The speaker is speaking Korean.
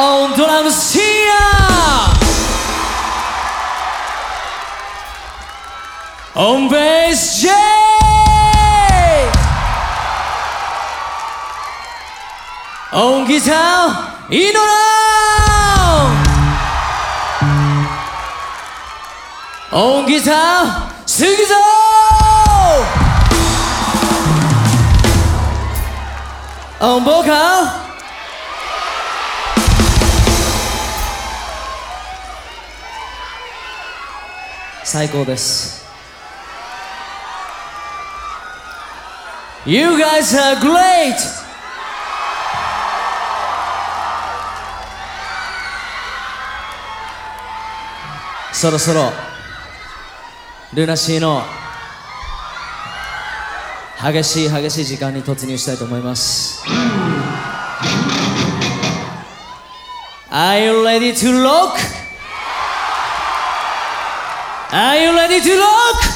온돌함 시야 엄베이스 제이 기사 이노랑 온기사 승기사 엄보카 最高です You guys are great! そろそろルナシーの激しい激しい時間に突入したいと思います Are you ready to rock? Are you ready to rock?